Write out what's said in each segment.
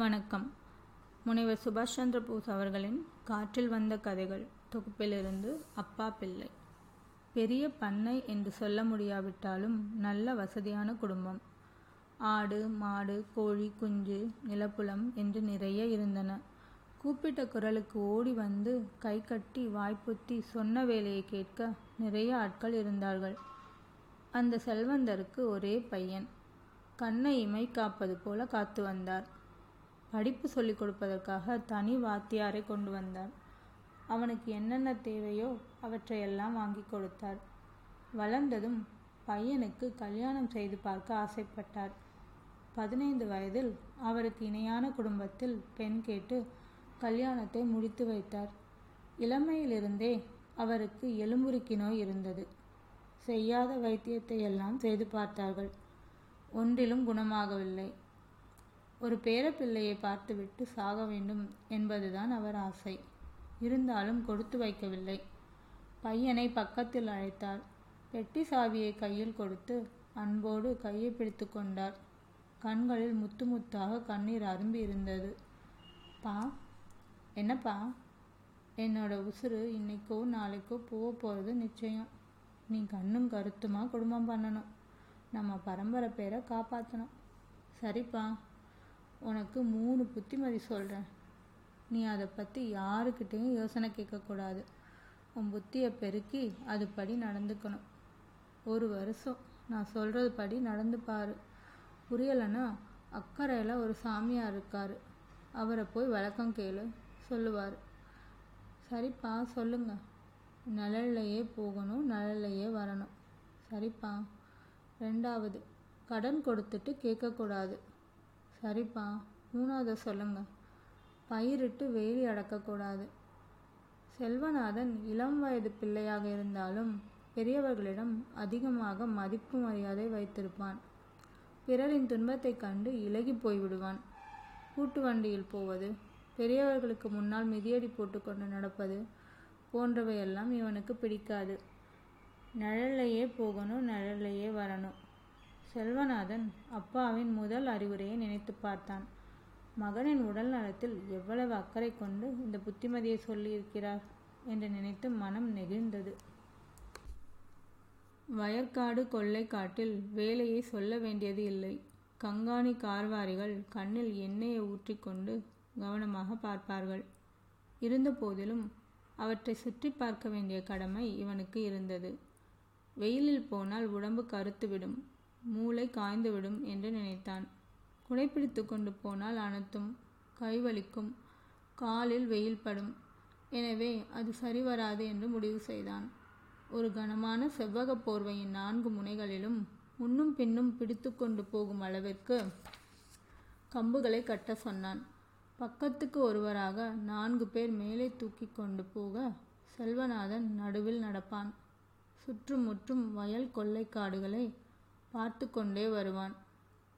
வணக்கம். முனைவர் சுபாஷ் சந்திர போஸ் அவர்களின் காற்றில் வந்த கதைகள் தொகுப்பிலிருந்து அப்பா பிள்ளை. பெரிய பண்ணை என்று சொல்ல முடியாவிட்டாலும் நல்ல வசதியான குடும்பம். ஆடு மாடு கோழி குஞ்சு நிலப்புலம் என்று நிறைய இருந்தன. கூப்பிட்ட குரலுக்கு ஓடி வந்து கை கட்டி வாய்ப்புத்தி சொன்ன வேலையை கேட்க நிறைய ஆட்கள் இருந்தார்கள். அந்த செல்வந்தருக்கு ஒரே பையன். கண்ணை இமை காப்பது போல காத்து வந்தார். படிப்பு சொல்லிக் கொடுப்பதற்காக தனி வாத்தியாரை கொண்டு வந்தார். அவனுக்கு என்னென்ன தேவையோ அவற்றையெல்லாம் வாங்கி கொடுத்தார். வளர்ந்ததும் பையனுக்கு கல்யாணம் செய்து பார்க்க ஆசைப்பட்டார். பதினைந்து வயதில் அவருக்கு இணையான குடும்பத்தில் பெண் கேட்டு கல்யாணத்தை முடித்து வைத்தார். இளமையிலிருந்தே அவருக்கு எலும்புருக்கி நோய் இருந்தது. செய்யாத வைத்தியத்தை எல்லாம் செய்து பார்த்தார்கள். ஒன்றிலும் குணமாகவில்லை. ஒரு பேரப்பிள்ளையை பார்த்துவிட்டு சாக வேண்டும் என்பதுதான் அவர் ஆசை. இருந்தாலும் கொடுத்து வைக்கவில்லை. பையனை பக்கத்தில் அழைத்தார் பெட்டி சாவியை கையில் கொடுத்து அன்போடு கையை பிடித்து கொண்டார் கண்களில் முத்து முத்தாக கண்ணீர் அரும்பி இருந்தது. பா என்னப்பா? என்னோட உசுறு இன்னைக்கோ நாளைக்கோ போக போகிறது நிச்சயம். நீ கண்ணும் கருத்துமா குடும்பம் பண்ணணும். நம்ம பரம்பரை பேரை காப்பாற்றணும் சரிப்பா. உனக்கு மூணு புத்திமதி சொல்கிறேன் நீ அதை பற்றி யாருக்கிட்டேயும் யோசனை கேட்கக்கூடாது. உன் புத்தியை பெருக்கி அதுபடி நடந்துக்கணும். ஒரு வருஷம் நான் சொல்கிறது படி நடந்து பாரு. புரியலைன்னா அக்கறையில் ஒரு சாமியார் இருக்கார். அவரை போய் வழக்கம் கேளு சொல்லுவார். சரிப்பா சொல்லுங்க. நிழல்லையே போகணும் நிழல்லையே வரணும். சரிப்பா. ரெண்டாவது கடன் கொடுத்துட்டு கேட்கக்கூடாது. சரிப்பா மூணாவது சொல்லுங்க. பயிரிட்டு வேலி அடக்கக்கூடாது செல்வநாதன் இளம் வயது பிள்ளையாக இருந்தாலும் பெரியவர்களிடம் அதிகமாக மதிப்பு மரியாதை வைத்திருப்பான். பிறரின் துன்பத்தைக் கண்டு இலகி போய்விடுவான். கூட்டு வண்டியில் போவது பெரியவர்களுக்கு முன்னால் மிதியடி போட்டுக்கொண்டு நடப்பது போன்றவையெல்லாம் இவனுக்கு பிடிக்காது. நிழல்லையே போகணும் நிழல்லையே வரணும். செல்வநாதன் அப்பாவின் முதல் அறிவுரையை நினைத்து பார்த்தான். மகனின் உடல் நலத்தில் எவ்வளவு அக்கறை கொண்டு இந்த புத்திமதியை சொல்லியிருக்கிறார் என்று நினைத்து மனம் நெகிழ்ந்தது. வயற்காடு கொள்ளைக்காட்டில் வேலையை சொல்ல வேண்டியது இல்லை. கங்காணி கார்வாரிகள் கண்ணில் எண்ணெயை ஊற்றிக்கொண்டு கவனமாக பார்ப்பார்கள். இருந்தபோதிலும் அவற்றை சுற்றி பார்க்க வேண்டிய கடமை இவனுக்கு இருந்தது. வெயிலில் போனால் உடம்பு கருத்துவிடும். மூளை காய்ந்துவிடும் என்று நினைத்தான். குடைப்பிடித்து கொண்டு போனால் அனைத்தும் கைவலிக்கும் காலில் வெயில் படும். எனவே அது சரி வராது என்று முடிவு செய்தான். ஒரு கனமான செவ்வக போர்வையின் நான்கு முனைகளிலும் முன்னும் பின்னும் பிடித்து கொண்டு போகும் அளவிற்கு கம்புகளை கட்ட சொன்னான். பக்கத்துக்கு ஒருவராக நான்கு பேர் மேலே தூக்கி கொண்டு போக செல்வநாதன் நடுவில் நடப்பான். சுற்றுமுற்றும் வயல் கொள்ளைக்காடுகளை பார்த்து கொண்டே வருவான்.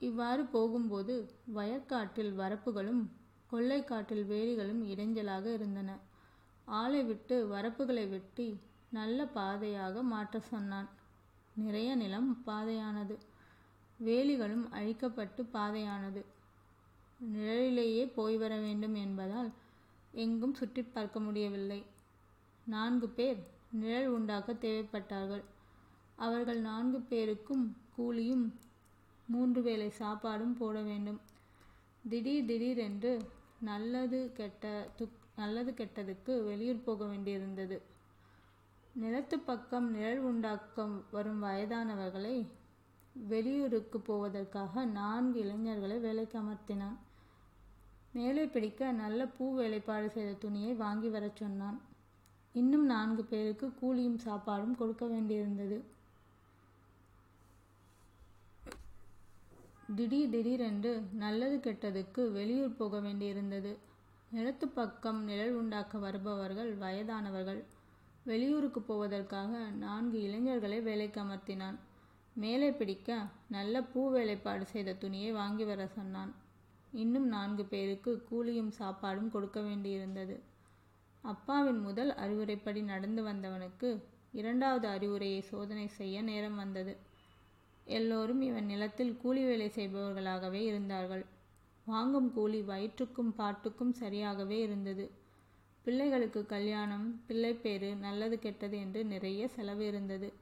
இவ்வாறு போகும்போது வயற்காட்டில் வரப்புகளும் கொள்ளைக்காட்டில் வேலிகளும் இடைஞ்சலாக இருந்தன. ஆளை விட்டு வரப்புகளை வெட்டி நல்ல பாதையாக மாற்ற சொன்னான். நிறைய நிலம் பாதையானது. வேலிகளும் அழிக்கப்பட்டு பாதையானது. நிழலிலேயே போய் வர வேண்டும் என்பதால் எங்கும் சுற்றி பார்க்க முடியவில்லை. நான்கு பேர் நிழல் உண்டாக்க தேவைப்பட்டார்கள். அவர்கள் நான்கு பேருக்கும் கூலியும் மூன்று வேளை சாப்பாடும் போட வேண்டும். திடீர் திடீரென்று நல்லது கெட்ட துக் நல்லது கெட்டதுக்கு வெளியூர் போக வேண்டியிருந்தது. நிலத்து பக்கம் நிழல் உண்டாக்கம் வரும் வயதானவர்களை வெளியூருக்கு போவதற்காக நான்கு இளைஞர்களை வேலைக்கு அமர்த்தினான். மேலே பிடிக்க நல்ல பூ வேலைப்பாடு செய்த துணியை வாங்கி வரச் சொன்னான். இன்னும் நான்கு பேருக்கு கூலியும் சாப்பாடும் கொடுக்க வேண்டியிருந்தது. திடீர் திடீரென்று நல்லது கெட்டதுக்கு வெளியூர் போக வேண்டியிருந்தது. நிலத்து பக்கம் நிழல் உண்டாக்க வருபவர்கள் வயதானவர்கள். வெளியூருக்கு போவதற்காக நான்கு இளைஞர்களை வேலைக்கு அமர்த்தினான் மேலே பிடிக்க நல்ல பூ வேலைப்பாடு செய்த துணியை வாங்கி வர சொன்னான். இன்னும் நான்கு பேருக்கு கூலியும் சாப்பாடும் கொடுக்க வேண்டியிருந்தது. அப்பாவின் முதல் அறிவுரைப்படி நடந்து வந்தவனுக்கு இரண்டாவது அறிவுரையை சோதனை செய்ய நேரம் வந்தது. எல்லோரும் இவன் நிலத்தில் கூலி வேலை செய்பவர்களாகவே இருந்தார்கள். வாங்கும் கூலி வயிற்றுக்கும் பாட்டுக்கும் சரியாகவே இருந்தது. பிள்ளைகளுக்கு கல்யாணம் பிள்ளைப்பேறு நல்லது கெட்டது என்று நிறைய செலவு இருந்தது.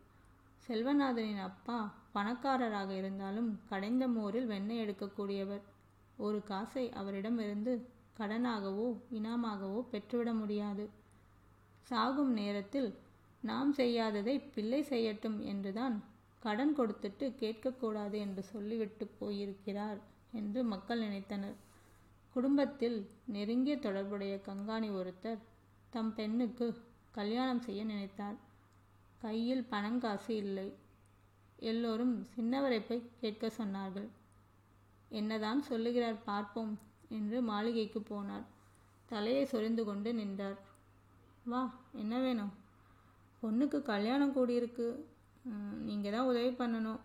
செல்வநாதனின் அப்பா பணக்காரராக இருந்தாலும் கடைந்த மோரில் வெண்ணெய் எடுக்கக்கூடியவர். ஒரு காசை அவரிடமிருந்து கடனாகவோ இனாமாகவோ பெற்றுவிட முடியாது. சாகும் நேரத்தில் நாம் செய்யாததை பிள்ளை செய்யட்டும் என்றுதான் கடன் கொடுத்துட்டு கேட்கக்கூடாது என்று சொல்லிவிட்டு போயிருக்கிறார் என்று மக்கள் நினைத்தனர். குடும்பத்தில் நெருங்கிய தொடர்புடைய கங்காணி ஒருத்தர் தம் பெண்ணுக்கு கல்யாணம் செய்ய நினைத்தார். கையில் பணங்காசு இல்லை. எல்லோரும் சின்னவரை போய் கேட்க சொன்னார்கள். என்னதான் சொல்லுகிறார் பார்ப்போம் என்று மாளிகைக்கு போனார். தலையை சொரிந்து கொண்டு நின்றார். வா என்ன வேணும்? பொண்ணுக்கு கல்யாணம் கூடியிருக்கு. நீங்கள் தான் உதவி பண்ணணும்.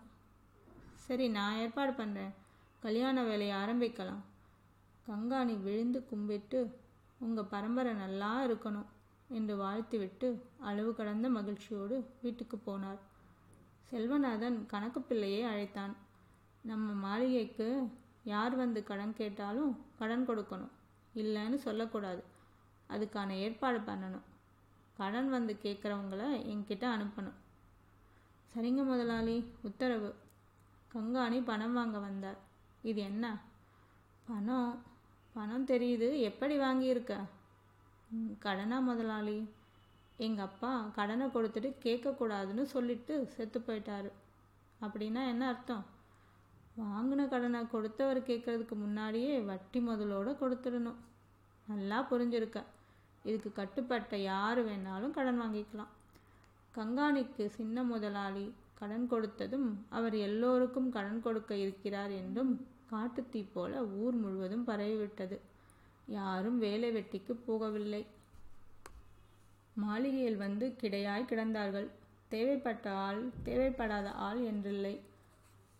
சரி நான் ஏற்பாடு பண்ணுறேன் கல்யாண வேலையை ஆரம்பிக்கலாம். கங்காணி விழுந்து கும்பிட்டு உங்கள் பரம்பரை நல்லா இருக்கணும் என்று வாழ்த்துவிட்டு அளவு கடந்த மகிழ்ச்சியோடு வீட்டுக்கு போனார். செல்வநாதன் கணக்கு பிள்ளையை அழைத்தான். நம்ம மாளிகைக்கு யார் வந்து கடன் கேட்டாலும் கடன் கொடுக்கணும். இல்லைன்னு சொல்லக்கூடாது. அதுக்கான ஏற்பாடு பண்ணணும். கடன் வந்து கேட்குறவங்கள என்கிட்ட அனுப்பணும். சரிங்க முதலாளி உத்தரவு. கங்காணி பணம் வாங்க வந்தார். இது என்ன? பணம். பணம் தெரியுது. எப்படி வாங்கியிருக்க? கடனா முதலாளி? எங்கள் அப்பா கடனை கொடுத்துட்டு கேட்கக்கூடாதுன்னு சொல்லிட்டு செத்து போயிட்டாரு. அப்படின்னா என்ன அர்த்தம்? வாங்கின கடனை கொடுத்தவர் கேட்கறதுக்கு முன்னாடியே வட்டி முதலோடு கொடுத்துடணும். நல்லா புரிஞ்சிருக்க. இதுக்கு கட்டுப்பட்ட யார் வேணாலும் கடன் வாங்கிக்கலாம். கங்காணிக்கு சின்ன முதலாளி கடன் கொடுத்ததும் அவர் எல்லோருக்கும் கடன் கொடுக்க இருக்கிறார் என்றும் காட்டுத்தீ போல ஊர் முழுவதும் பரவிவிட்டது. யாரும் வேலை வெட்டிக்கு போகவில்லை. மாளிகையில் வந்து கிடையாய் கிடந்தார்கள். தேவைப்பட்ட ஆள் தேவைப்படாத ஆள் என்றில்லை.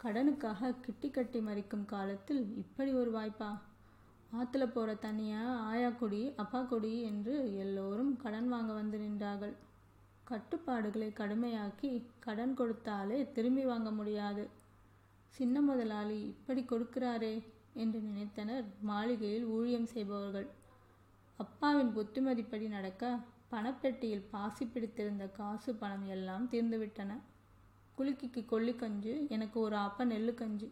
கடனுக்காக கிட்டி கட்டி மறிக்கும் காலத்தில் இப்படி ஒரு வாய்ப்பா? ஆற்றுல போகிற தண்ணியா ஆயா கொடி அப்பா கொடி என்று எல்லோரும் கடன் வாங்க வந்து நின்றார்கள். கட்டுப்பாடுகளை கடுமையாக்கி கடன் கொடுத்தாலே திரும்பி வாங்க முடியாது. சின்ன முதலாளி இப்படி கொடுக்கிறாரே என்று நினைத்தனர் மாளிகையில் ஊழியம் செய்பவர்கள். அப்பாவின் புத்திமதிப்படி நடக்க பணப்பெட்டியில் பாசி பிடித்திருந்த காசு பணம் எல்லாம் தீர்ந்துவிட்டன. குலுக்கிக்கு கொல்லிக்கஞ்சு எனக்கு ஒரு அப்ப நெல்லுக்கஞ்சு.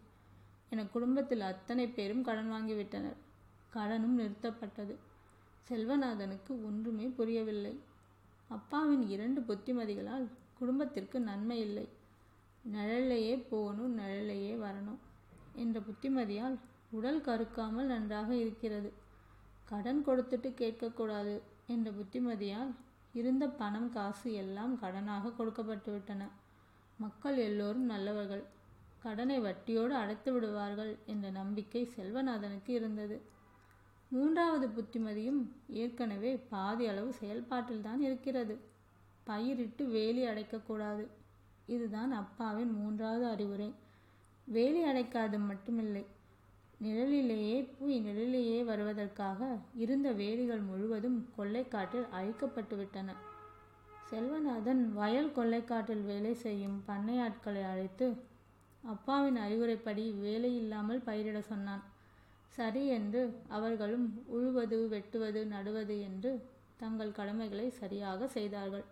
என குடும்பத்தில் அத்தனை பேரும் கடன் வாங்கிவிட்டனர். கடனும் நிறுத்தப்பட்டது. செல்வநாதனுக்கு ஒன்றுமே புரியவில்லை. அப்பாவின் இரண்டு புத்திமதிகளால் குடும்பத்திற்கு நன்மை இல்லை. நிழலையே போகணும் நிழலையே வரணும் என்ற புத்திமதியால் உடல் கருக்காமல் நன்றாக இருக்கிறது. கடன் கொடுத்துட்டு கேட்கக்கூடாது என்ற புத்திமதியால் இருந்த பணம் காசு எல்லாம் கடனாக கொடுக்கப்பட்டு விட்டன மக்கள் எல்லோரும் நல்லவர்கள். கடனை வட்டியோடு அடைத்து விடுவார்கள் என்ற நம்பிக்கை செல்வநாதனுக்கு இருந்தது. மூன்றாவது புத்திமதியும் ஏற்கனவே பாதி அளவு செயல்பாட்டில் தான் இருக்கிறது. பயிரிட்டு வேலி அடைக்கக்கூடாது இதுதான் அப்பாவின் மூன்றாவது அறிவுரை. வேலி அடைக்காது மட்டுமில்லை. நிழலிலேயே போய் நிழலிலேயே வருவதற்காக இருந்த வேலிகள் முழுவதும் கொள்ளைக்காட்டில் அழிக்கப்பட்டு விட்டன. செல்வநாதன் வயல் கொள்ளைக்காட்டில் வேலை செய்யும் பண்ணையாட்களை அழைத்து அப்பாவின் அறிவுரைப்படி வேலை இல்லாமல் பயிரிட சொன்னான். சரி என்று அவர்களும் உழுவது வெட்டுவது நடுவது என்று தங்கள் கடமைகளை சரியாக செய்தார்கள்.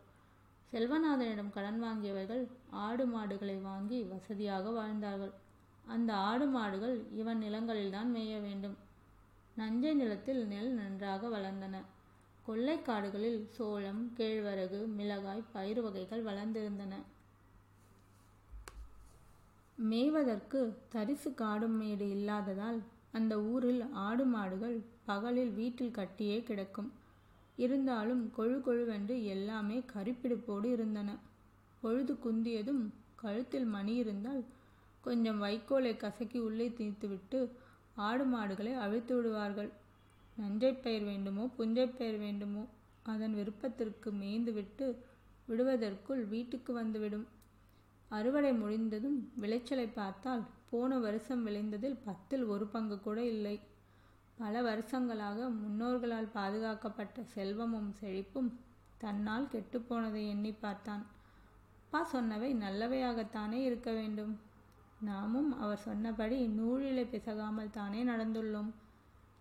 செல்வநாதனிடம் கடன் வாங்கியவர்கள் ஆடு மாடுகளை வாங்கி வசதியாக வாழ்ந்தார்கள். அந்த ஆடு மாடுகள் இவன் நிலங்களில்தான் மேய வேண்டும். நஞ்சை நிலத்தில் நெல் நன்றாக வளர்ந்தன. கொள்ளைக்காடுகளில் சோளம் கேழ்வரகு மிளகாய் பயிர் வகைகள் வளர்ந்திருந்தன. மேய்வதற்கு தரிசு காடும் மேடு இல்லாததால் அந்த ஊரில் ஆடு மாடுகள் பகலில் வீட்டில் கட்டியே கிடக்கும். இருந்தாலும் கொழு கொழுவென்று எல்லாமே கரிப்பிடிப்போடு இருந்தன. பொழுது குந்தியதும் கழுத்தில் மணி இருந்தால் கொஞ்சம் வைக்கோலை கசக்கி உள்ளே தீர்த்துவிட்டு ஆடு மாடுகளை அவிழ்த்து விடுவார்கள். நஞ்சை பயிர் வேண்டுமோ புஞ்சை பயிர் வேண்டுமோ அதன் விருப்பத்திற்கு மேய்ந்துவிட்டு விடுவதற்குள் வீட்டுக்கு வந்துவிடும். அறுவடை முடிந்ததும் விளைச்சலை பார்த்தால் போன வருஷம் விளைந்ததில் பத்தில் ஒரு பங்கு கூட இல்லை. பல வருஷங்களாக முன்னோர்களால் பாதுகாக்கப்பட்ட செல்வமும் செழிப்பும் தன்னால் கெட்டுப்போனதை எண்ணி பார்த்தான். அப்பா சொன்னவை நல்லவையாகத்தானே இருக்க வேண்டும். நாமும் அவர் சொன்னபடி நூலிலை பிசகாமல் தானே நடந்துள்ளோம்.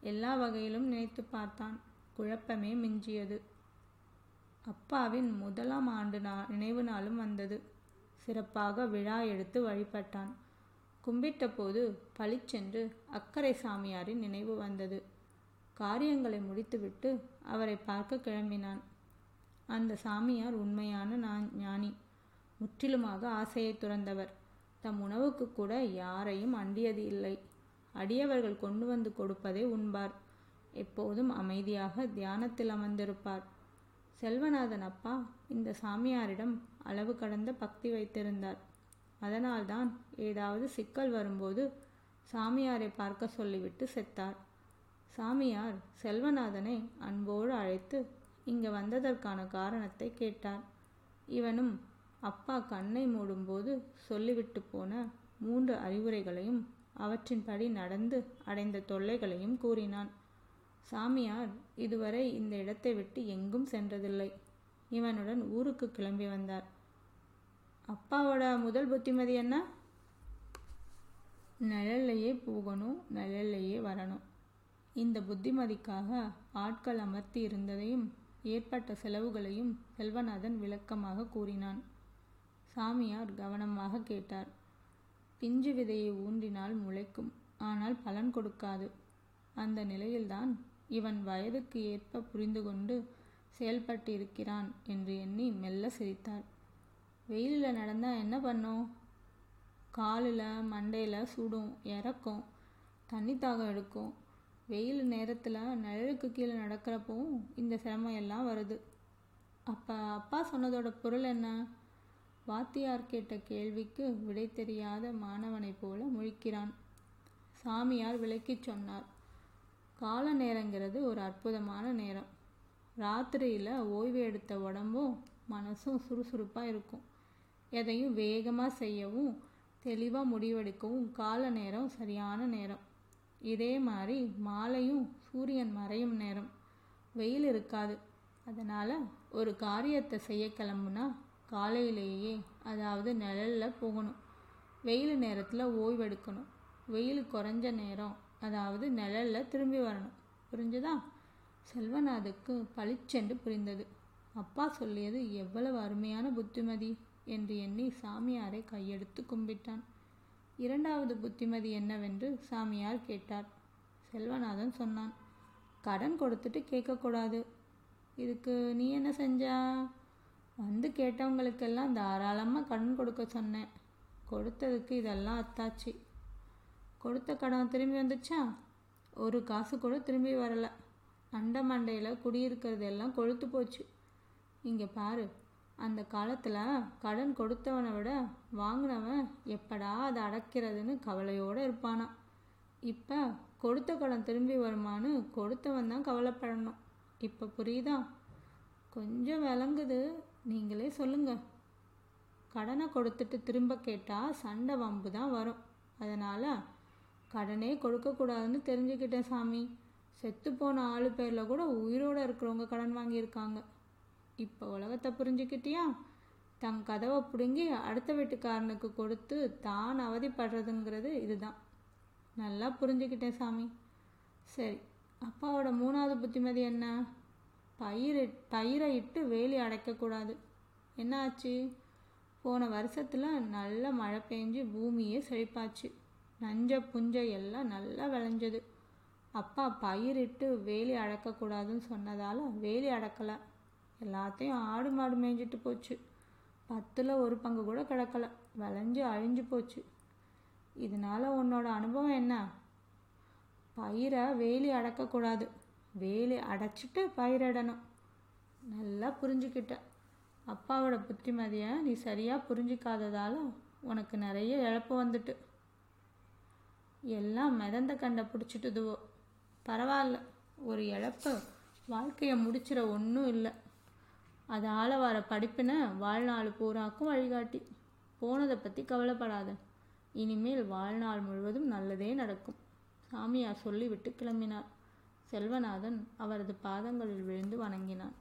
எல்லா வகையிலும் நினைத்து பார்த்தான். குழப்பமே மிஞ்சியது. அப்பாவின் முதலாம் ஆண்டு நா நினைவு நாளும் வந்தது. சிறப்பாக விழா எடுத்து வழிபட்டான். கும்பிட்டபோது பளிச்சென்று அக்கறை சாமியாரின் நினைவு வந்தது. காரியங்களை முடித்துவிட்டு அவரை பார்க்க கிளம்பினான். அந்த சாமியார் உண்மையான நான் ஞானி. முற்றிலுமாக ஆசையை துறந்தவர். தம் உணவுக்கு கூட யாரையும் அண்டியது இல்லை. அடியவர்கள் கொண்டு வந்து கொடுப்பதை உண்பார். எப்போதும் அமைதியாக தியானத்தில் அமர்ந்திருப்பார். செல்வநாதன் அப்பா இந்த சாமியாரிடம் அளவு கடந்த பக்தி வைத்திருந்தார். அதனால்தான் ஏதாவது சிக்கல் வரும்போது சாமியாரை பார்க்க சொல்லிவிட்டு செத்தார். சாமியார் செல்வநாதனை அன்போடு அழைத்து இங்கே வந்ததற்கான காரணத்தை கேட்டார். இவனும் அப்பா கண்ணை மூடும்போது சொல்லிவிட்டு போன மூன்று அறிவுரைகளையும் அவற்றின்படி நடந்து அடைந்த தொல்லைகளையும் கூறினான். சாமியார் இதுவரை இந்த இடத்தை விட்டு எங்கும் சென்றதில்லை. இவனுடன் ஊருக்கு கிளம்பி வந்தார். அப்பாவோட முதல் புத்திமதி என்ன? நிழல்லையே போகணும் நிழல்லையே வரணும். இந்த புத்திமதிக்காக ஆட்கள் அமர்த்தி இருந்ததையும் ஏற்பட்ட செலவுகளையும் செல்வநாதன் விளக்கமாக கூறினான். சாமியார் கவனமாக கேட்டார். பிஞ்சு விதையை ஊன்றினால் முளைக்கும் ஆனால் பலன் கொடுக்காது. அந்த நிலையில்தான் இவன் வயதுக்கு ஏற்ப புரிந்து கொண்டு செயல்பட்டிருக்கிறான் என்று எண்ணி மெல்ல சிரித்தார். வெயிலில் நடந்தால் என்ன பண்ணும்? காலில் மண்டையில் சுடும் இறக்கும். தண்ணி தாகம் எடுக்கும். வெயில் நேரத்தில் நிழலுக்கு கீழே நடக்கிறப்பவும் இந்த சிரமம் எல்லாம் வருது. அப்போ அப்பா சொன்னதோட பொருள் என்ன? வாத்தியார் கேட்ட கேள்விக்கு விடை தெரியாத மாணவனைப் போல முழிக்கிறான். சாமியார் விளக்கி சொன்னார். கால நேரங்கிறது ஒரு அற்புதமான நேரம். ராத்திரியில் ஓய்வு எடுத்த உடம்பும் மனசும் சுறுசுறுப்பாக இருக்கும். எதையும் வேகமாக செய்யவும் தெளிவாக முடிவெடுக்கவும் கால நேரம் சரியான நேரம். இதே மாதிரி மாலையும் சூரியன் மறையும் நேரம். வெயில் இருக்காது. அதனால் ஒரு காரியத்தை செய்ய கிளம்புனா காலையிலேயே அதாவது நிழலில் போகணும். வெயில் நேரத்தில் ஓய்வெடுக்கணும். வெயில் குறைஞ்ச நேரம் அதாவது நிழலில் திரும்பி வரணும். புரிஞ்சுதா? செல்வநாதுக்கு பளிச்சென்று புரிந்தது. அப்பா சொல்லியது எவ்வளவு அருமையான புத்திமதி. என்று எண்ணி சாமியாரை கையெடுத்து கும்பிட்டான். இரண்டாவது புத்திமதி என்னவென்று சாமியார் கேட்டார். செல்வநாதன் சொன்னான் கடன் கொடுத்துட்டு கேட்கக்கூடாது. இதுக்கு நீ என்ன செஞ்சா? வந்து கேட்டவங்களுக்கெல்லாம் தாராளமாக கடன் கொடுக்க சொன்னேன். கொடுத்ததுக்கு இதெல்லாம் அத்தாச்சு. கொடுத்த கடன் திரும்பி வந்துச்சா? ஒரு காசு கூட திரும்பி வரலை. அண்டை மண்டையில் குடியிருக்கிறது எல்லாம் கொழுத்து போச்சு. இங்கே பாரு அந்த காலத்தில் கடன் கொடுத்தவனை விட வாங்கினவன் எப்படா அதை அடைக்கிறதுன்னு கவலையோடு இருப்பானா? இப்போ கொடுத்த கடன் திரும்பி வருமானு கொடுத்தவன் தான் கவலைப்படணும். இப்போ புரியுதா? கொஞ்சம் விளங்குது. நீங்களே சொல்லுங்க. கடனை கொடுத்துட்டு திரும்ப கேட்டால் சண்டை வம்பு தான் வரும். அதனால் கடனே கொடுக்கக்கூடாதுன்னு தெரிஞ்சுக்கிட்டேன் சாமி. செத்து போன ஆளு பேரில் கூட உயிரோடு இருக்கிறவங்க கடன் வாங்கியிருக்காங்க. இப்போ உலகத்தை புரிஞ்சுக்கிட்டியா? தன் கதவை பிடுங்கி அடுத்த வீட்டுக்காரனுக்கு கொடுத்து தான் அவதிப்படுறதுங்கிறது இதுதான். நல்லா புரிஞ்சுக்கிட்டேன் சாமி. சரி அப்பாவோட மூணாவது புத்திமதி என்ன? பயிர் பயிரை இட்டு வேலி அடைக்கக்கூடாது என்ன ஆச்சு? போன வருஷத்தில் நல்ல மழை பெஞ்சு பூமியே செழிப்பாச்சு. நஞ்ச புஞ்சை எல்லாம் நல்லா விளைஞ்சது. அப்பா பயிரிட்டு வேலி அடக்கக்கூடாதுன்னு சொன்னதால் வேலி அடக்கலை. எல்லாத்தையும் ஆடு மாடு மேய்ஞ்சிட்டு போச்சு. பத்தில் ஒரு பங்கு கூட கிடக்கல. விளைஞ்சு அழிஞ்சு போச்சு. இதனால் உன்னோட அனுபவம் என்ன? பயிரை வேலி அடக்கக்கூடாது வேலி அடைச்சிட்டு பயிரிடணும் நல்லா புரிஞ்சுக்கிட்ட. அப்பாவோட புத்திமதியை நீ சரியாக புரிஞ்சிக்காததால் உனக்கு நிறைய இழப்பு வந்துட்டு. எல்லாம் மிதந்த கண்டை பிடிச்சிட்டுதுவோ. பரவாயில்ல. ஒரு இழப்பு வாழ்க்கையை முடிச்சிட ஒன்றும் இல்லை. அது ஆளவார படிப்பினை வாழ்நாள் பூராக்கும் வழிகாட்டி. போனதை பற்றி கவலைப்படாத. இனிமேல் வாழ்நாள் முழுவதும் நல்லதே நடக்கும். சாமியார் சொல்லிவிட்டு கிளம்பினார். செல்வநாதன் அவரது பாதங்களில் விழுந்து வணங்கினான்